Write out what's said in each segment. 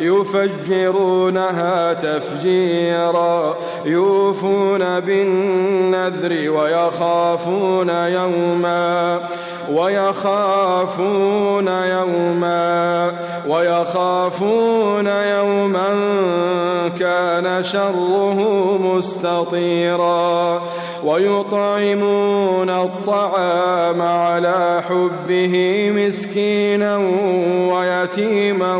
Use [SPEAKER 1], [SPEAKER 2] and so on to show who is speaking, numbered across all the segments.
[SPEAKER 1] يفجرونها تفجيرا يوفون بالنذر ويخافون يوما. ويخافون يوما ويخافون يوما كان شره مستطيرا ويطعمون الطعام على حبه مسكينا ويتيما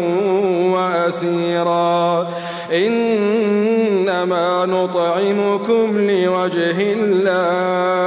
[SPEAKER 1] وأسيرا. إنما نطعمكم لوجه الله.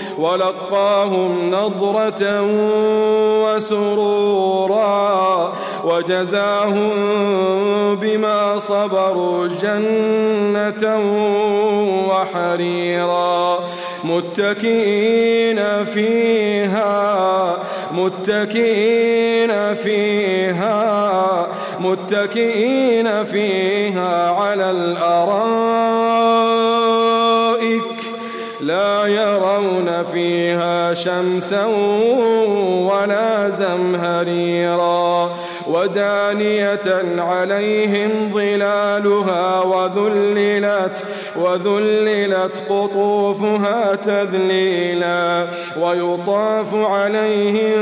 [SPEAKER 1] ولقاهم نضرة وسرورا وجزاهم بما صبروا جنة وحريرا متكئين فيها متكئين فيها متكئين فيها على الأرائك. شمسا ولا زمهريرا ودانية عليهم ظلالها وذللت وذللت قطوفها تذليلا ويطاف عليهم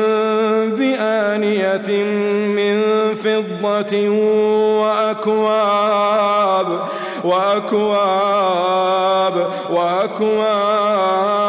[SPEAKER 1] بآنية من فضة وأكواب وأكواب وأكواب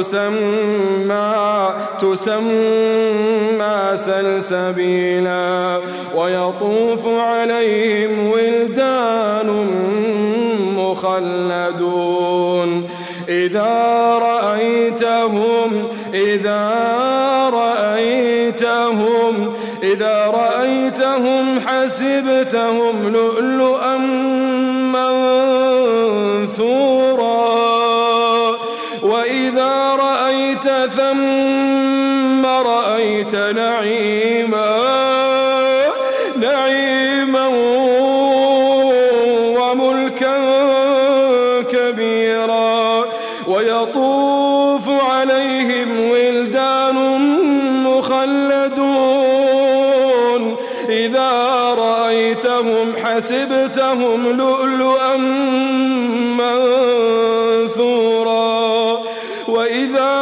[SPEAKER 1] تسمى تسمى سلسبيلا. ويطوف عليهم ولدان مخلدون. إذا رأيتهم إذا رأيتهم إذا رأيتهم حسبتهم لؤلؤا نعيما نعيما وملكا كبيرا ويطوف عليهم ولدان مخلدون. إذا رأيتهم حسبتهم لؤلؤا منثورا. وإذا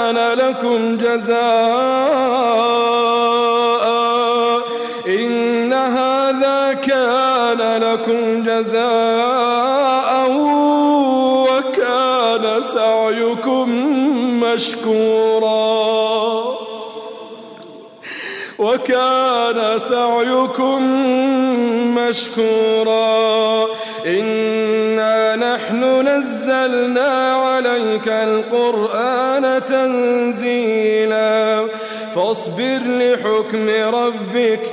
[SPEAKER 1] كان لكم جزاء. إن هذا كان لكم جزاء وكان سعيكم مشكورا. وكان سعيكم مشكورا. إنا نحن نزلنا عليك القرآن تنزيلا فاصبر لحكم ربك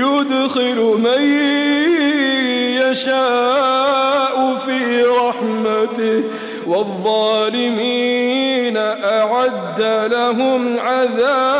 [SPEAKER 1] يدخل من يشاء في رحمته والظالمين أعد لهم أليما